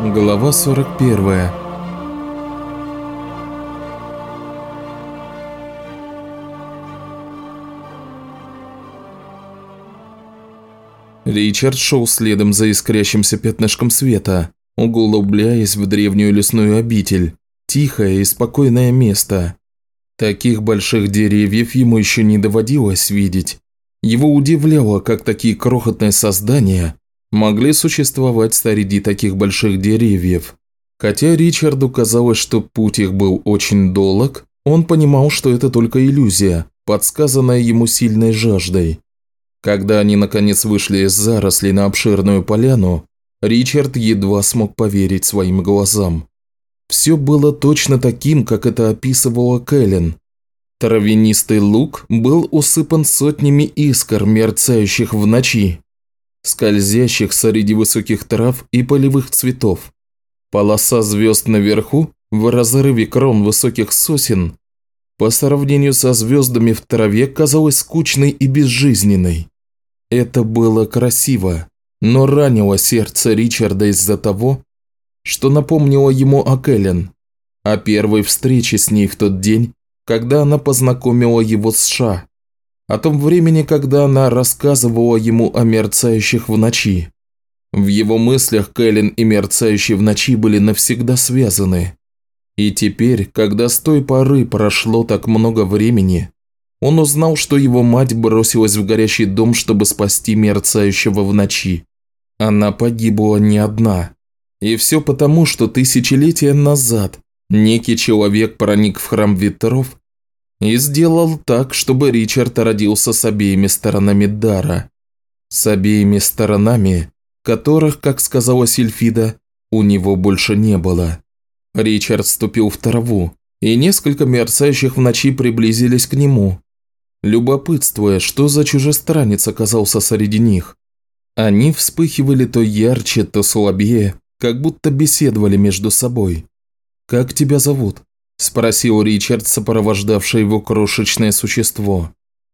Глава 41 Ричард шел следом за искрящимся пятнышком света, углубляясь в древнюю лесную обитель, тихое и спокойное место. Таких больших деревьев ему еще не доводилось видеть. Его удивляло, как такие крохотные создания могли существовать среди таких больших деревьев. Хотя Ричарду казалось, что путь их был очень долг, он понимал, что это только иллюзия, подсказанная ему сильной жаждой. Когда они наконец вышли из зарослей на обширную поляну, Ричард едва смог поверить своим глазам. Все было точно таким, как это описывала Кэлен. Травянистый луг был усыпан сотнями искр, мерцающих в ночи, скользящих среди высоких трав и полевых цветов. Полоса звезд наверху, в разрыве крон высоких сосен, по сравнению со звездами в траве казалась скучной и безжизненной. Это было красиво, но ранило сердце Ричарда из-за того, что напомнило ему о Кэлен, о первой встрече с ней в тот день, когда она познакомила его с Ша о том времени, когда она рассказывала ему о мерцающих в ночи. В его мыслях Кэлен и мерцающие в ночи были навсегда связаны. И теперь, когда с той поры прошло так много времени, он узнал, что его мать бросилась в горящий дом, чтобы спасти мерцающего в ночи. Она погибла не одна. И все потому, что тысячелетия назад некий человек проник в храм ветров и сделал так, чтобы Ричард родился с обеими сторонами дара. С обеими сторонами, которых, как сказала Сильфида, у него больше не было. Ричард вступил в траву, и несколько мерцающих в ночи приблизились к нему, любопытствуя, что за чужестранец оказался среди них. Они вспыхивали то ярче, то слабее, как будто беседовали между собой. «Как тебя зовут?» – спросил Ричард, сопровождавший его крошечное существо.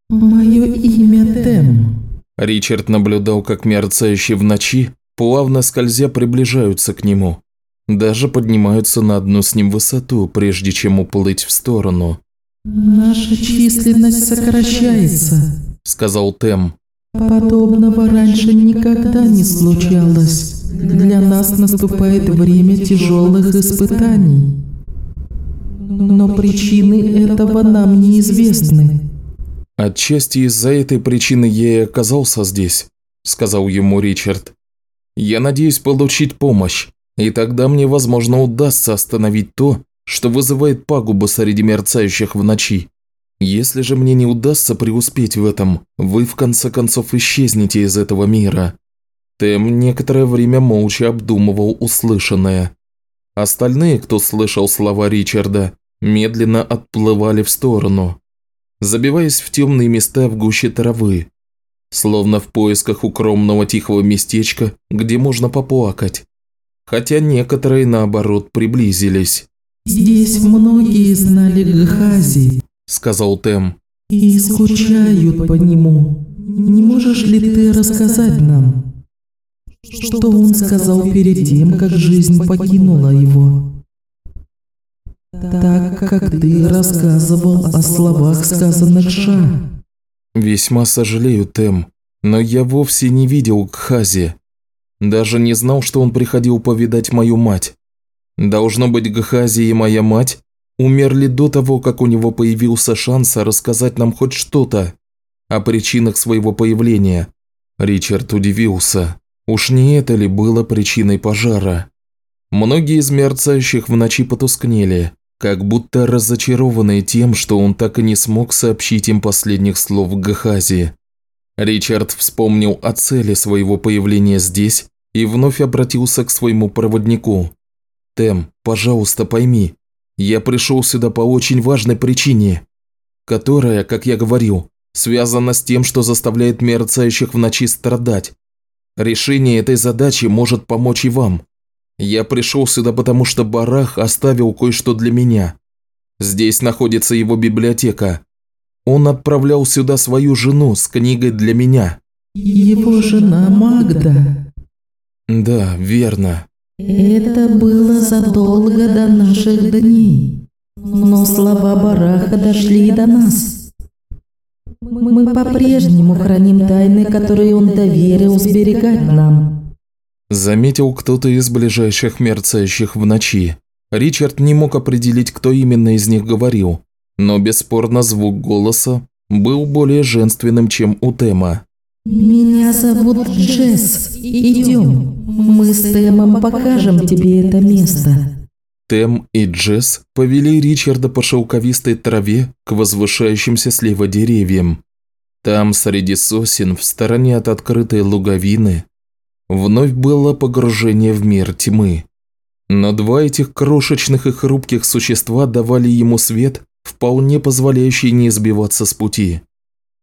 «Мое имя Тем». Ричард наблюдал, как мерцающие в ночи, плавно скользя, приближаются к нему. Даже поднимаются на одну с ним высоту, прежде чем уплыть в сторону. «Наша численность сокращается», – сказал Тем. «Подобного раньше никогда не случалось. Для нас наступает время тяжелых испытаний» но причины этого нам неизвестны. Отчасти из-за этой причины я и оказался здесь, сказал ему Ричард. Я надеюсь получить помощь, и тогда мне, возможно, удастся остановить то, что вызывает пагубу среди мерцающих в ночи. Если же мне не удастся преуспеть в этом, вы в конце концов исчезнете из этого мира. Тэм некоторое время молча обдумывал услышанное. Остальные, кто слышал слова Ричарда, медленно отплывали в сторону, забиваясь в темные места в гуще травы, словно в поисках укромного тихого местечка, где можно поплакать. Хотя некоторые, наоборот, приблизились. «Здесь многие знали Гхази», – сказал Тем. «И скучают по нему. Не можешь ли ты рассказать нам?» Что он сказал перед тем, как жизнь покинула его? Так как ты рассказывал о словах, сказанных Ша. Весьма сожалею, Тем, но я вовсе не видел Кхази. Даже не знал, что он приходил повидать мою мать. Должно быть, Гхази и моя мать умерли до того, как у него появился шанс рассказать нам хоть что-то о причинах своего появления. Ричард удивился. Уж не это ли было причиной пожара? Многие из мерцающих в ночи потускнели, как будто разочарованные тем, что он так и не смог сообщить им последних слов Гахази. Ричард вспомнил о цели своего появления здесь и вновь обратился к своему проводнику. «Тем, пожалуйста, пойми, я пришел сюда по очень важной причине, которая, как я говорил, связана с тем, что заставляет мерцающих в ночи страдать. Решение этой задачи может помочь и вам. Я пришел сюда, потому что Барах оставил кое-что для меня. Здесь находится его библиотека. Он отправлял сюда свою жену с книгой для меня». «Его жена Магда?» «Да, верно. Это было задолго до наших дней. Но слова Бараха дошли и до нас. Мы по-прежнему храним тайны, которые он доверил сберегать нам. Заметил кто-то из ближайших мерцающих в ночи. Ричард не мог определить, кто именно из них говорил, но бесспорно звук голоса был более женственным, чем у Тема. «Меня зовут Джесс. Идем. Мы с Темом покажем тебе это место». Тем и Джесс повели Ричарда по шелковистой траве к возвышающимся слева деревьям. Там, среди сосен, в стороне от открытой луговины, вновь было погружение в мир тьмы. Но два этих крошечных и хрупких существа давали ему свет, вполне позволяющий не сбиваться с пути.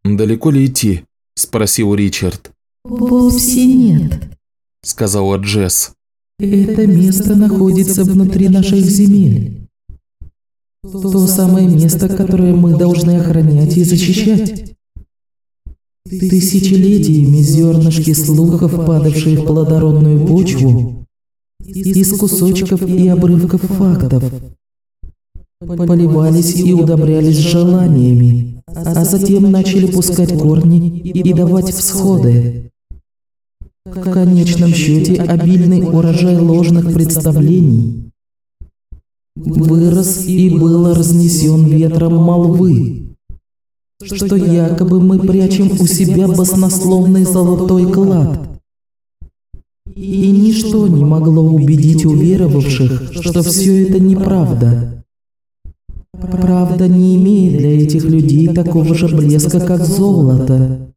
«Далеко ли идти?» – спросил Ричард. «Вовсе нет», – сказала Джесс. Это место находится внутри наших земель. То самое место, которое мы должны охранять и защищать. Тысячелетиями зернышки слухов, падавшие в плодородную почву, из кусочков и обрывков фактов, поливались и удобрялись желаниями, а затем начали пускать корни и давать всходы. В конечном счете обильный урожай ложных представлений вырос и был разнесен ветром молвы, что якобы мы прячем у себя баснословный золотой клад. И ничто не могло убедить уверовавших, что все это неправда. Правда не имеет для этих людей такого же блеска, как золото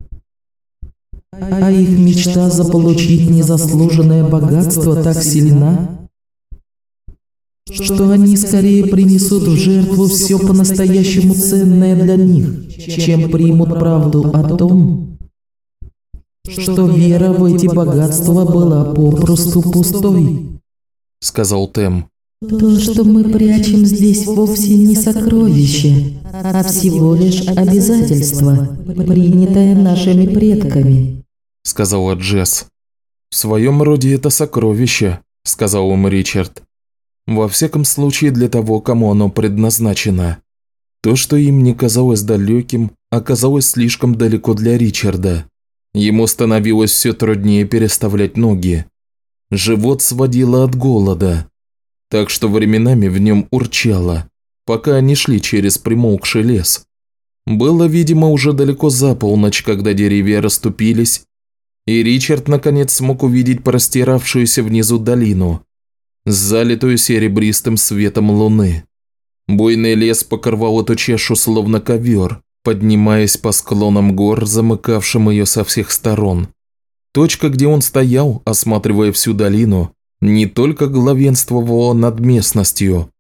а их мечта заполучить незаслуженное богатство так сильна, что они скорее принесут в жертву все по-настоящему ценное для них, чем примут правду о том, что вера в эти богатства была попросту пустой. Сказал Тем. То, что мы прячем здесь, вовсе не сокровище, а всего лишь обязательство, принятое нашими предками сказала Джесс. «В своем роде это сокровище», – сказал им Ричард. «Во всяком случае для того, кому оно предназначено. То, что им не казалось далеким, оказалось слишком далеко для Ричарда. Ему становилось все труднее переставлять ноги. Живот сводило от голода, так что временами в нем урчало, пока они шли через примолкший лес. Было, видимо, уже далеко за полночь, когда деревья расступились, и Ричард наконец смог увидеть простиравшуюся внизу долину, залитую серебристым светом луны. Буйный лес покрывал эту чашу словно ковер, поднимаясь по склонам гор, замыкавшим ее со всех сторон. Точка, где он стоял, осматривая всю долину, не только главенствовала над местностью,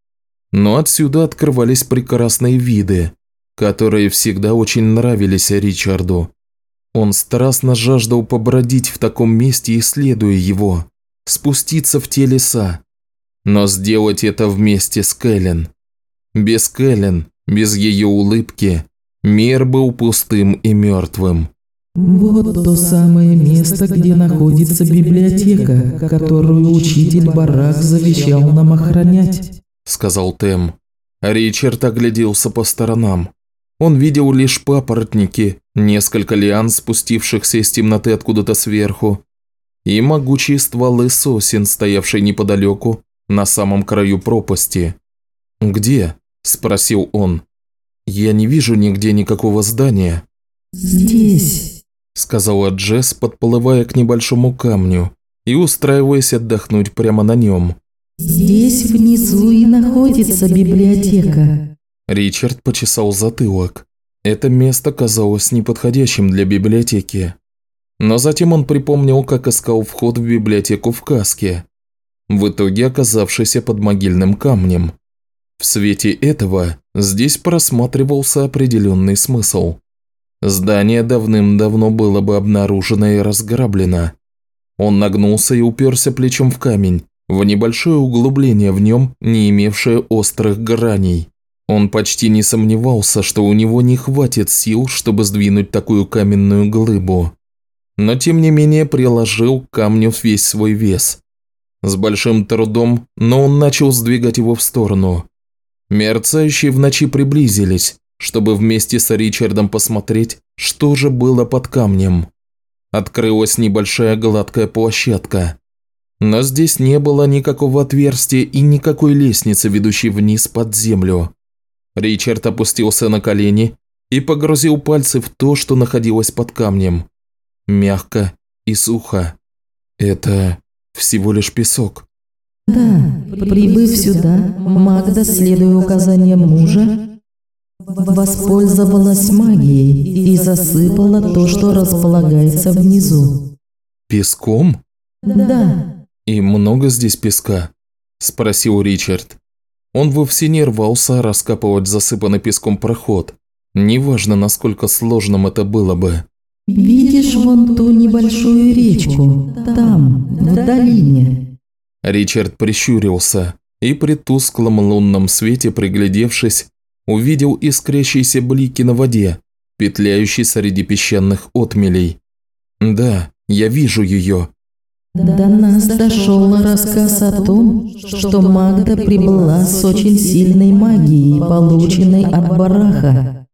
но отсюда открывались прекрасные виды, которые всегда очень нравились Ричарду. Он страстно жаждал побродить в таком месте, исследуя его, спуститься в те леса. Но сделать это вместе с Кэлен. Без Кэлен, без ее улыбки, мир был пустым и мертвым. Вот то самое место, где находится библиотека, которую учитель Барак завещал нам охранять, сказал Тем. Ричард огляделся по сторонам. Он видел лишь папоротники, несколько лиан, спустившихся из темноты откуда-то сверху, и могучие стволы сосен, стоявшие неподалеку, на самом краю пропасти. «Где?» – спросил он. «Я не вижу нигде никакого здания». «Здесь», – сказала Джесс, подплывая к небольшому камню и устраиваясь отдохнуть прямо на нем. «Здесь внизу и находится библиотека». Ричард почесал затылок. Это место казалось неподходящим для библиотеки. Но затем он припомнил, как искал вход в библиотеку в каске, в итоге оказавшийся под могильным камнем. В свете этого здесь просматривался определенный смысл. Здание давным-давно было бы обнаружено и разграблено. Он нагнулся и уперся плечом в камень, в небольшое углубление в нем, не имевшее острых граней. Он почти не сомневался, что у него не хватит сил, чтобы сдвинуть такую каменную глыбу. Но тем не менее приложил к камню весь свой вес. С большим трудом, но он начал сдвигать его в сторону. Мерцающие в ночи приблизились, чтобы вместе с Ричардом посмотреть, что же было под камнем. Открылась небольшая гладкая площадка. Но здесь не было никакого отверстия и никакой лестницы, ведущей вниз под землю. Ричард опустился на колени и погрузил пальцы в то, что находилось под камнем. Мягко и сухо. Это всего лишь песок. Да, прибыв сюда, Магда, следуя указаниям мужа, воспользовалась магией и засыпала то, что располагается внизу. Песком? Да. И много здесь песка? Спросил Ричард. Он вовсе не рвался раскапывать засыпанный песком проход. Неважно, насколько сложным это было бы. «Видишь вон ту небольшую речку? Там, в долине. Ричард прищурился и при тусклом лунном свете, приглядевшись, увидел искрящиеся блики на воде, петляющие среди песчаных отмелей. «Да, я вижу ее». До нас дошел рассказ о том, что Магда прибыла с очень сильной магией, полученной от Бараха.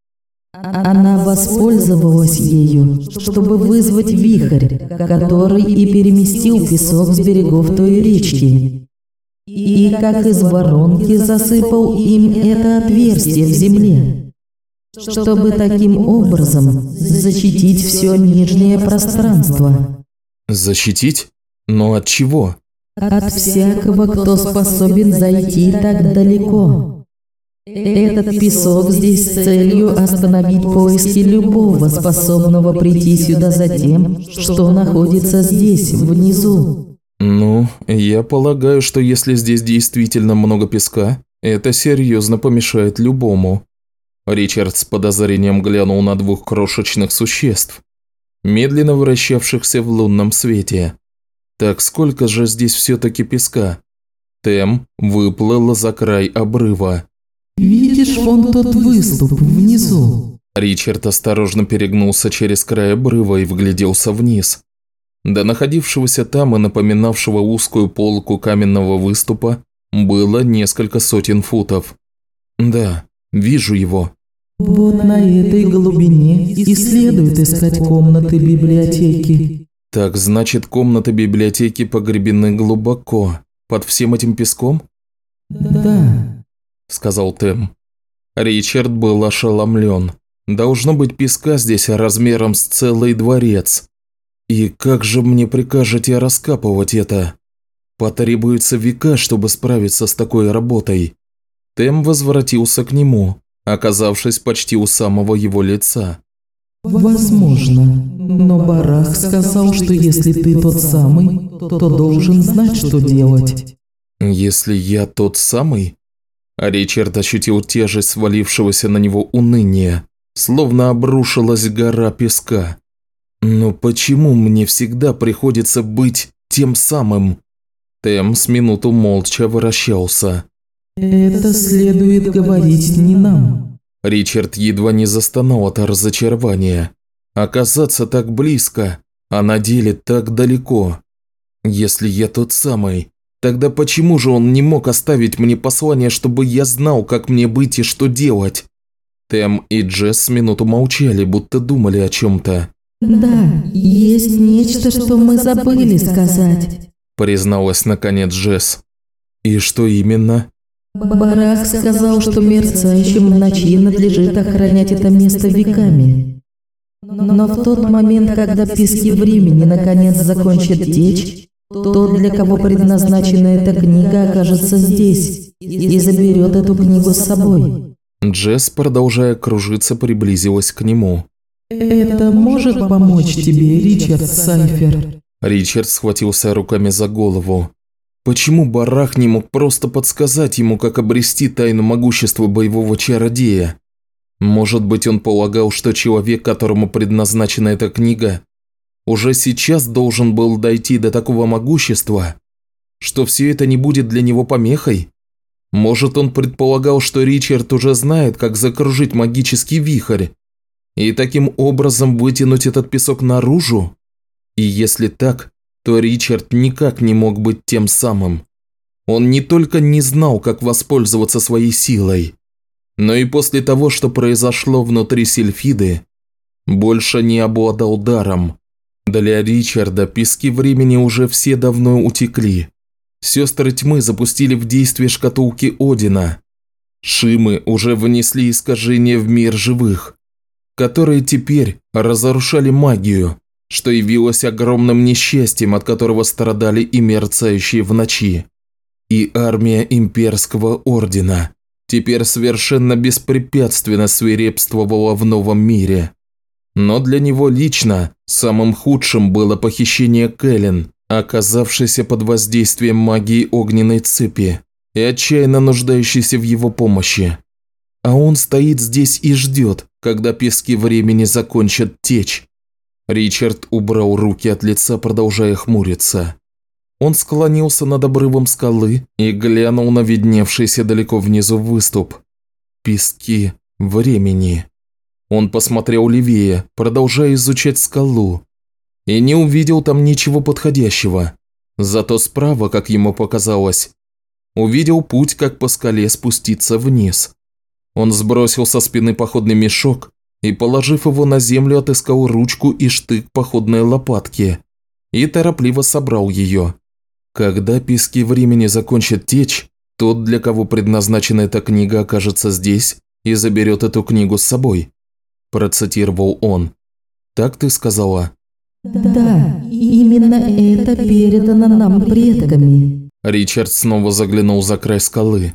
Она воспользовалась ею, чтобы вызвать вихрь, который и переместил песок с берегов той речки. И как из воронки засыпал им это отверстие в земле, чтобы таким образом защитить все нижнее пространство. Защитить? Но от чего? От всякого, кто способен зайти так далеко. Этот песок здесь с целью остановить поиски любого, способного прийти сюда за тем, что находится здесь, внизу. Ну, я полагаю, что если здесь действительно много песка, это серьезно помешает любому. Ричард с подозрением глянул на двух крошечных существ, медленно вращавшихся в лунном свете. Так сколько же здесь все-таки песка? Тем выплыла за край обрыва. «Видишь вон тот выступ внизу?» Ричард осторожно перегнулся через край обрыва и вгляделся вниз. До находившегося там и напоминавшего узкую полку каменного выступа было несколько сотен футов. Да, вижу его. Вот на этой глубине и следует искать комнаты библиотеки. Так значит, комнаты библиотеки погребены глубоко, под всем этим песком? Да сказал Тэм. Ричард был ошеломлен. Должно быть песка здесь размером с целый дворец. И как же мне прикажете раскапывать это? Потребуется века, чтобы справиться с такой работой. Тэм возвратился к нему, оказавшись почти у самого его лица. «Возможно, но Барах сказал, что если ты тот самый, то должен знать, что делать». «Если я тот самый?» А Ричард ощутил тяжесть свалившегося на него уныния, словно обрушилась гора песка. «Но почему мне всегда приходится быть тем самым?» Тем с минуту молча вращался. «Это следует говорить не нам». Ричард едва не застонал от разочарования. Оказаться так близко, а на деле так далеко. Если я тот самый, Тогда почему же он не мог оставить мне послание, чтобы я знал, как мне быть и что делать? Тэм и Джесс минуту молчали, будто думали о чем-то. «Да, есть нечто, что мы забыли сказать», призналась наконец Джесс. «И что именно?» Барах сказал, что мерцающим в ночи надлежит охранять это место веками. Но в тот момент, когда пески времени наконец закончат течь, тот, для кого предназначена эта книга, окажется здесь и заберет эту книгу с собой. Джесс, продолжая кружиться, приблизилась к нему. «Это может помочь тебе, Ричард Сайфер?» Ричард схватился руками за голову. Почему Барах не мог просто подсказать ему, как обрести тайну могущества боевого чародея? Может быть, он полагал, что человек, которому предназначена эта книга, уже сейчас должен был дойти до такого могущества, что все это не будет для него помехой? Может, он предполагал, что Ричард уже знает, как закружить магический вихрь, и таким образом вытянуть этот песок наружу? И если так, то Ричард никак не мог быть тем самым. Он не только не знал, как воспользоваться своей силой, но и после того, что произошло внутри Сильфиды, больше не обладал даром. Для Ричарда пески времени уже все давно утекли. Сестры тьмы запустили в действие шкатулки Одина. Шимы уже внесли искажения в мир живых, которые теперь разрушали магию, что явилось огромным несчастьем, от которого страдали и мерцающие в ночи. И армия имперского ордена теперь совершенно беспрепятственно свирепствовала в новом мире. Но для него лично самым худшим было похищение Кэлен, оказавшейся под воздействием магии огненной цепи и отчаянно нуждающейся в его помощи. А он стоит здесь и ждет, когда пески времени закончат течь. Ричард убрал руки от лица, продолжая хмуриться. Он склонился над обрывом скалы и глянул на видневшийся далеко внизу выступ. Пески времени. Он посмотрел левее, продолжая изучать скалу, и не увидел там ничего подходящего. Зато справа, как ему показалось, увидел путь, как по скале спуститься вниз. Он сбросил со спины походный мешок и, положив его на землю, отыскал ручку и штык походной лопатки и торопливо собрал ее. Когда пески времени закончат течь, тот, для кого предназначена эта книга, окажется здесь и заберет эту книгу с собой процитировал он. «Так ты сказала?» «Да, именно это передано нам предками». Ричард снова заглянул за край скалы.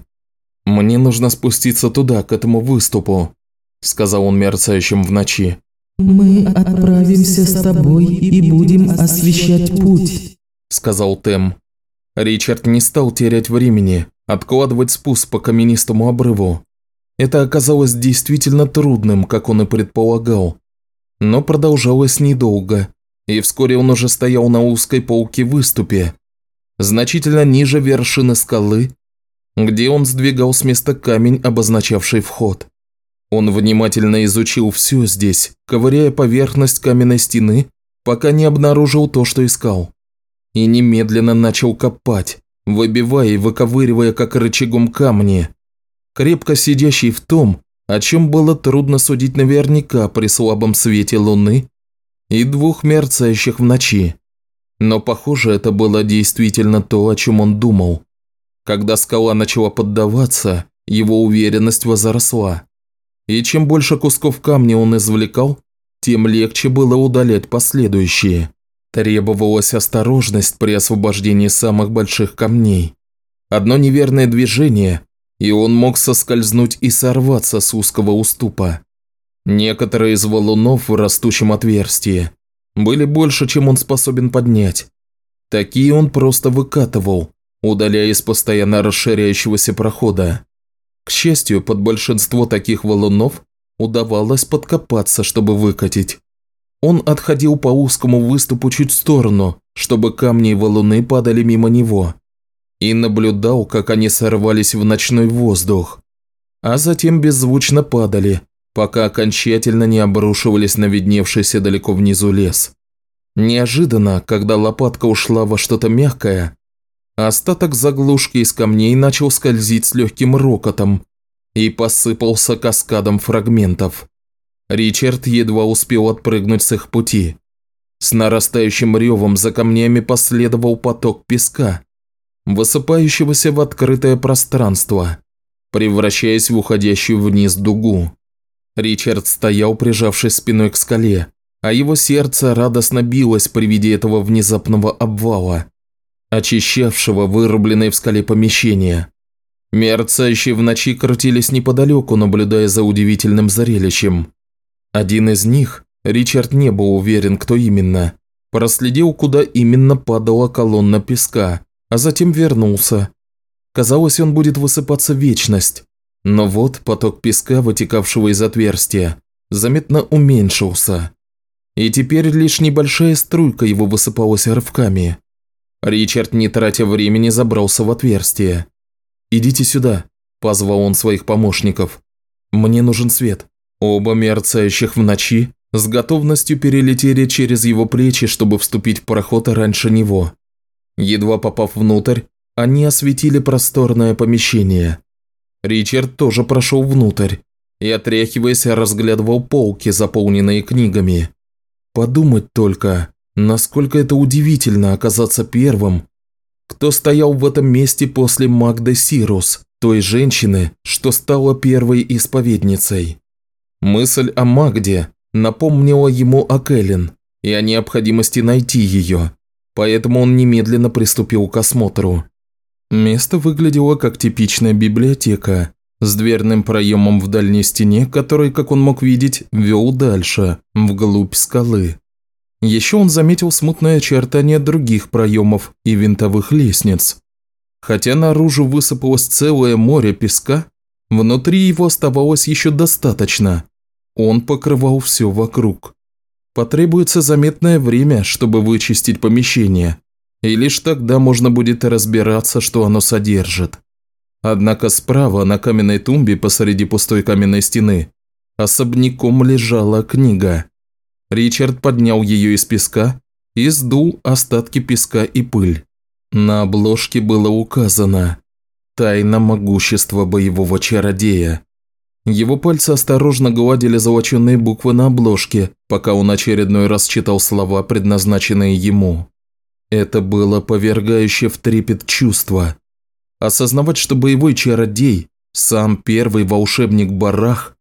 «Мне нужно спуститься туда, к этому выступу», – сказал он мерцающим в ночи. «Мы отправимся с тобой и будем освещать путь», – сказал Тем. Ричард не стал терять времени, откладывать спуск по каменистому обрыву. Это оказалось действительно трудным, как он и предполагал. Но продолжалось недолго, и вскоре он уже стоял на узкой полке выступе, значительно ниже вершины скалы, где он сдвигал с места камень, обозначавший вход. Он внимательно изучил все здесь, ковыряя поверхность каменной стены, пока не обнаружил то, что искал. И немедленно начал копать, выбивая и выковыривая как рычагом камни, крепко сидящий в том, о чем было трудно судить наверняка при слабом свете луны и двух мерцающих в ночи. Но, похоже, это было действительно то, о чем он думал. Когда скала начала поддаваться, его уверенность возросла. И чем больше кусков камня он извлекал, тем легче было удалять последующие. Требовалась осторожность при освобождении самых больших камней. Одно неверное движение, и он мог соскользнуть и сорваться с узкого уступа. Некоторые из валунов в растущем отверстии были больше, чем он способен поднять. Такие он просто выкатывал, удаляя из постоянно расширяющегося прохода. К счастью, под большинство таких валунов удавалось подкопаться, чтобы выкатить. Он отходил по узкому выступу чуть в сторону, чтобы камни и валуны падали мимо него и наблюдал, как они сорвались в ночной воздух, а затем беззвучно падали, пока окончательно не обрушивались на видневшийся далеко внизу лес. Неожиданно, когда лопатка ушла во что-то мягкое, остаток заглушки из камней начал скользить с легким рокотом и посыпался каскадом фрагментов. Ричард едва успел отпрыгнуть с их пути. С нарастающим ревом за камнями последовал поток песка, высыпающегося в открытое пространство, превращаясь в уходящую вниз дугу. Ричард стоял, прижавшись спиной к скале, а его сердце радостно билось при виде этого внезапного обвала, очищавшего вырубленное в скале помещение. Мерцающие в ночи крутились неподалеку, наблюдая за удивительным зрелищем. Один из них, Ричард не был уверен, кто именно, проследил, куда именно падала колонна песка, а затем вернулся. Казалось, он будет высыпаться вечность. Но вот поток песка, вытекавшего из отверстия, заметно уменьшился. И теперь лишь небольшая струйка его высыпалась рывками. Ричард, не тратя времени, забрался в отверстие. «Идите сюда», – позвал он своих помощников. «Мне нужен свет». Оба мерцающих в ночи с готовностью перелетели через его плечи, чтобы вступить в проход раньше него. Едва попав внутрь, они осветили просторное помещение. Ричард тоже прошел внутрь и, отряхиваясь, разглядывал полки, заполненные книгами. Подумать только, насколько это удивительно оказаться первым, кто стоял в этом месте после Магды Сирус, той женщины, что стала первой исповедницей. Мысль о Магде напомнила ему о Кэлен и о необходимости найти ее, поэтому он немедленно приступил к осмотру. Место выглядело как типичная библиотека, с дверным проемом в дальней стене, который, как он мог видеть, вел дальше, вглубь скалы. Еще он заметил смутное очертание других проемов и винтовых лестниц. Хотя наружу высыпалось целое море песка, внутри его оставалось еще достаточно. Он покрывал все вокруг. Потребуется заметное время, чтобы вычистить помещение, и лишь тогда можно будет разбираться, что оно содержит. Однако справа на каменной тумбе посреди пустой каменной стены особняком лежала книга. Ричард поднял ее из песка и сдул остатки песка и пыль. На обложке было указано «Тайна могущества боевого чародея». Его пальцы осторожно гладили золоченные буквы на обложке, пока он очередной раз читал слова, предназначенные ему. Это было повергающе в трепет чувство. Осознавать, что боевой чародей, сам первый волшебник Барах,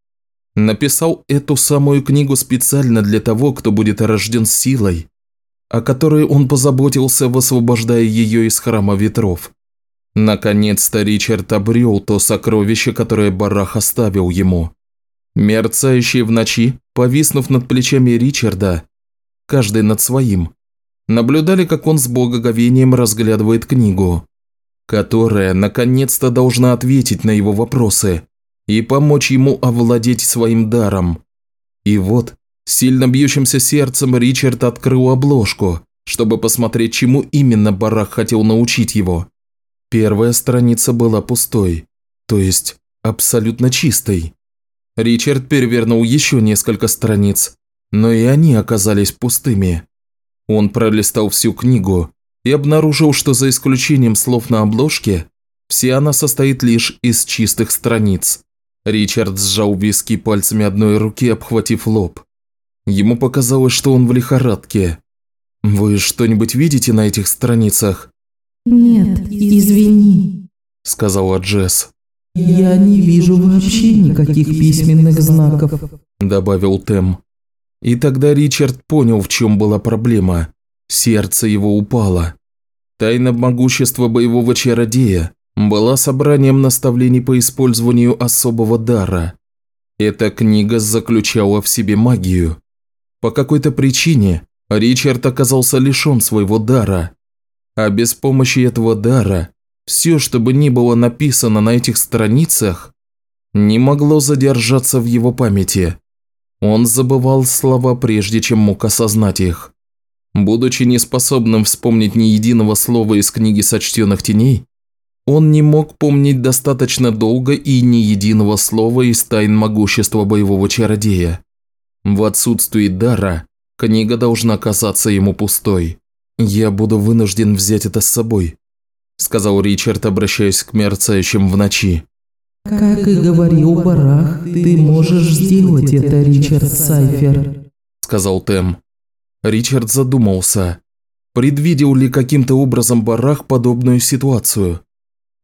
написал эту самую книгу специально для того, кто будет рожден силой, о которой он позаботился, высвобождая ее из храма ветров. Наконец-то Ричард обрел то сокровище, которое Барах оставил ему. Мерцающие в ночи, повиснув над плечами Ричарда, каждый над своим, наблюдали, как он с благоговением разглядывает книгу которая наконец-то должна ответить на его вопросы и помочь ему овладеть своим даром. И вот, сильно бьющимся сердцем Ричард открыл обложку, чтобы посмотреть, чему именно Барах хотел научить его. Первая страница была пустой, то есть абсолютно чистой. Ричард перевернул еще несколько страниц, но и они оказались пустыми. Он пролистал всю книгу, и обнаружил, что за исключением слов на обложке, вся она состоит лишь из чистых страниц. Ричард сжал виски пальцами одной руки, обхватив лоб. Ему показалось, что он в лихорадке. «Вы что-нибудь видите на этих страницах?» «Нет, извини», – сказала Джесс. «Я не вижу вообще никаких письменных знаков», – добавил Тем. И тогда Ричард понял, в чем была проблема. Сердце его упало. Тайна могущества боевого чародея была собранием наставлений по использованию особого дара. Эта книга заключала в себе магию. По какой-то причине Ричард оказался лишен своего дара. А без помощи этого дара все, что бы ни было написано на этих страницах, не могло задержаться в его памяти. Он забывал слова, прежде чем мог осознать их. Будучи неспособным вспомнить ни единого слова из книги сочтенных теней, он не мог помнить достаточно долго и ни единого слова из тайн могущества боевого чародея. В отсутствии дара книга должна казаться ему пустой. «Я буду вынужден взять это с собой», – сказал Ричард, обращаясь к мерцающим в ночи. «Как и говорил Барах, ты можешь сделать это, Ричард Сайфер», – сказал Тем. Ричард задумался, предвидел ли каким-то образом Барах подобную ситуацию.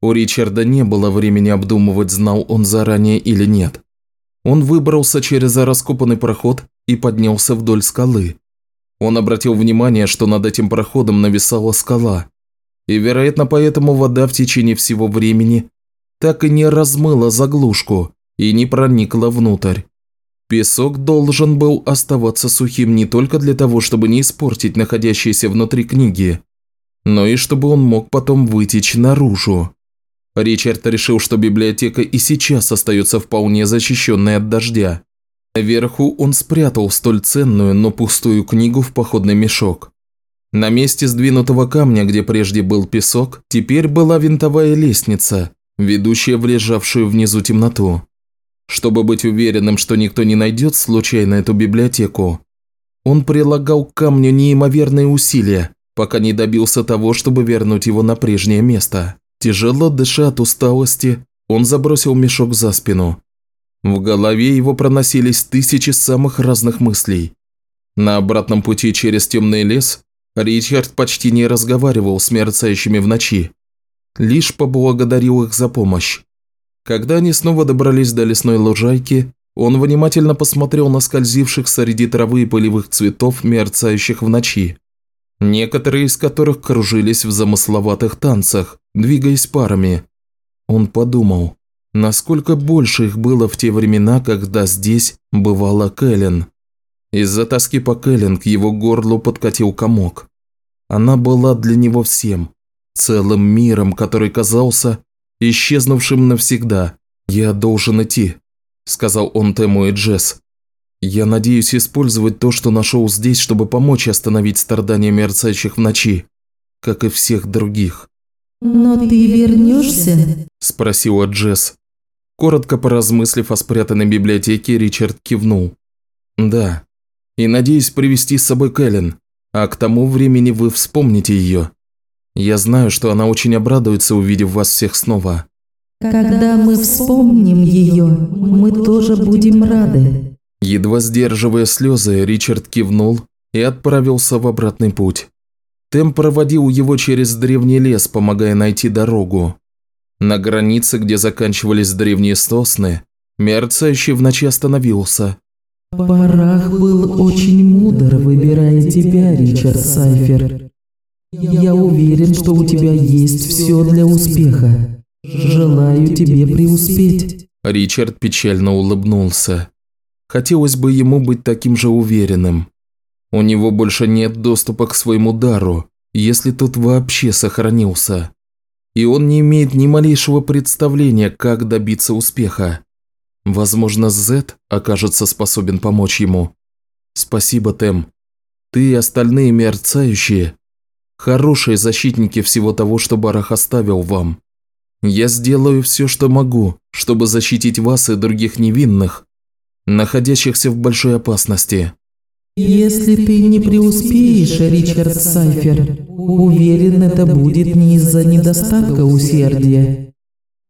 У Ричарда не было времени обдумывать, знал он заранее или нет. Он выбрался через раскопанный проход и поднялся вдоль скалы. Он обратил внимание, что над этим проходом нависала скала, и, вероятно, поэтому вода в течение всего времени так и не размыла заглушку и не проникла внутрь. Песок должен был оставаться сухим не только для того, чтобы не испортить находящиеся внутри книги, но и чтобы он мог потом вытечь наружу. Ричард решил, что библиотека и сейчас остается вполне защищенной от дождя. Наверху он спрятал столь ценную, но пустую книгу в походный мешок. На месте сдвинутого камня, где прежде был песок, теперь была винтовая лестница, ведущая в лежавшую внизу темноту. Чтобы быть уверенным, что никто не найдет случайно эту библиотеку, он прилагал к камню неимоверные усилия, пока не добился того, чтобы вернуть его на прежнее место. Тяжело дыша от усталости, он забросил мешок за спину. В голове его проносились тысячи самых разных мыслей. На обратном пути через темный лес Ричард почти не разговаривал с мерцающими в ночи, лишь поблагодарил их за помощь. Когда они снова добрались до лесной лужайки, он внимательно посмотрел на скользивших среди травы и полевых цветов, мерцающих в ночи, некоторые из которых кружились в замысловатых танцах, двигаясь парами. Он подумал, насколько больше их было в те времена, когда здесь бывала Кэлен. Из-за тоски по Кэлен к его горлу подкатил комок. Она была для него всем, целым миром, который казался исчезнувшим навсегда. «Я должен идти», – сказал он Тему и Джесс. «Я надеюсь использовать то, что нашел здесь, чтобы помочь остановить страдания мерцающих в ночи, как и всех других». «Но ты вернешься?» – спросила Джесс. Коротко поразмыслив о спрятанной библиотеке, Ричард кивнул. «Да, и надеюсь привести с собой Кэлен, а к тому времени вы вспомните ее. Я знаю, что она очень обрадуется, увидев вас всех снова». «Когда мы вспомним ее, мы тоже будем рады». Едва сдерживая слезы, Ричард кивнул и отправился в обратный путь. Тем проводил его через древний лес, помогая найти дорогу. На границе, где заканчивались древние сосны, мерцающий в ночи остановился, Барах был очень мудр, выбирая тебя, Ричард Сайфер. Я уверен, что у тебя есть все для успеха. Желаю тебе преуспеть. Ричард печально улыбнулся. Хотелось бы ему быть таким же уверенным. У него больше нет доступа к своему дару, если тот вообще сохранился. И он не имеет ни малейшего представления, как добиться успеха. Возможно, Зет окажется способен помочь ему. Спасибо, Тем. Ты и остальные мерцающие – хорошие защитники всего того, что Барах оставил вам. Я сделаю все, что могу, чтобы защитить вас и других невинных, находящихся в большой опасности. Если ты не преуспеешь, Ричард Сайфер, уверен, это будет не из-за недостатка усердия.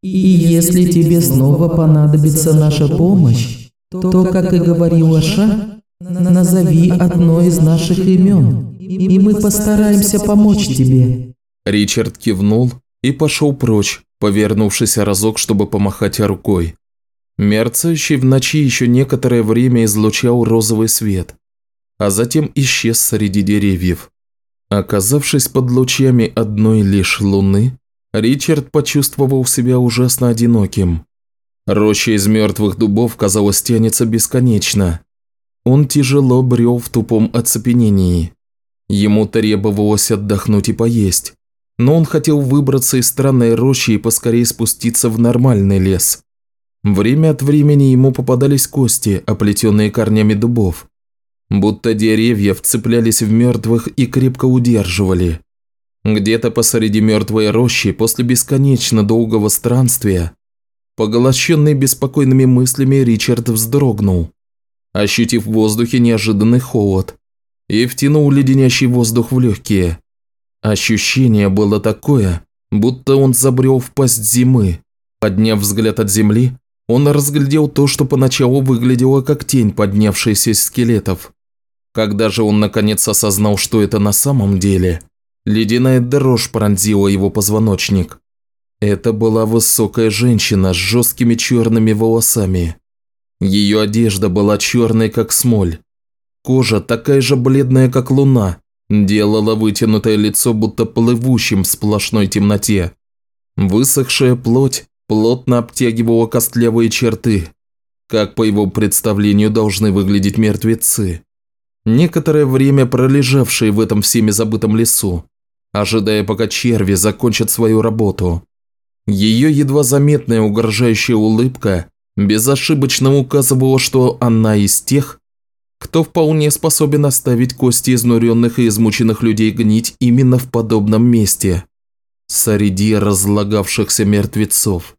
И если тебе снова понадобится наша помощь, то, как и говорил Аша, назови одно из наших имен, и мы постараемся помочь тебе». Ричард кивнул и пошел прочь, повернувшись разок, чтобы помахать рукой. Мерцающий в ночи еще некоторое время излучал розовый свет, а затем исчез среди деревьев. Оказавшись под лучами одной лишь луны, Ричард почувствовал себя ужасно одиноким. Роща из мертвых дубов, казалось, тянется бесконечно. Он тяжело брел в тупом оцепенении. Ему требовалось отдохнуть и поесть. Но он хотел выбраться из странной рощи и поскорее спуститься в нормальный лес. Время от времени ему попадались кости, оплетенные корнями дубов. Будто деревья вцеплялись в мертвых и крепко удерживали. Где-то посреди мертвой рощи после бесконечно долгого странствия, поглощенный беспокойными мыслями, Ричард вздрогнул, ощутив в воздухе неожиданный холод, и втянул леденящий воздух в легкие. Ощущение было такое, будто он забрел в пасть зимы. Подняв взгляд от земли, он разглядел то, что поначалу выглядело как тень, поднявшаяся из скелетов. Когда же он наконец осознал, что это на самом деле – Ледяная дрожь пронзила его позвоночник. Это была высокая женщина с жесткими черными волосами. Ее одежда была черной, как смоль. Кожа такая же бледная, как луна, делала вытянутое лицо будто плывущим в сплошной темноте. Высохшая плоть плотно обтягивала костлявые черты, как по его представлению должны выглядеть мертвецы. Некоторое время пролежавшие в этом всеми забытом лесу, ожидая, пока черви закончат свою работу. Ее едва заметная угрожающая улыбка безошибочно указывала, что она из тех, кто вполне способен оставить кости изнуренных и измученных людей гнить именно в подобном месте, среди разлагавшихся мертвецов.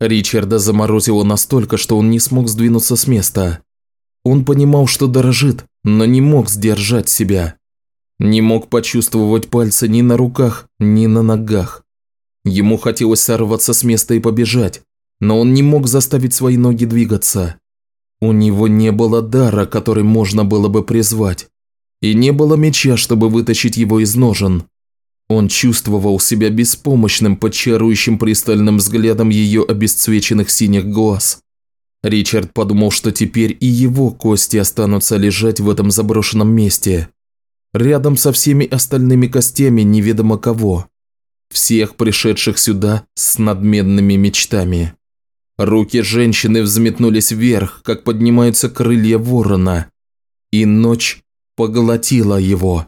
Ричарда заморозило настолько, что он не смог сдвинуться с места. Он понимал, что дорожит, но не мог сдержать себя. Не мог почувствовать пальцы ни на руках, ни на ногах. Ему хотелось сорваться с места и побежать, но он не мог заставить свои ноги двигаться. У него не было дара, который можно было бы призвать, и не было меча, чтобы вытащить его из ножен. Он чувствовал себя беспомощным под чарующим пристальным взглядом ее обесцвеченных синих глаз. Ричард подумал, что теперь и его кости останутся лежать в этом заброшенном месте, рядом со всеми остальными костями неведомо кого, всех пришедших сюда с надменными мечтами. Руки женщины взметнулись вверх, как поднимаются крылья ворона, и ночь поглотила его.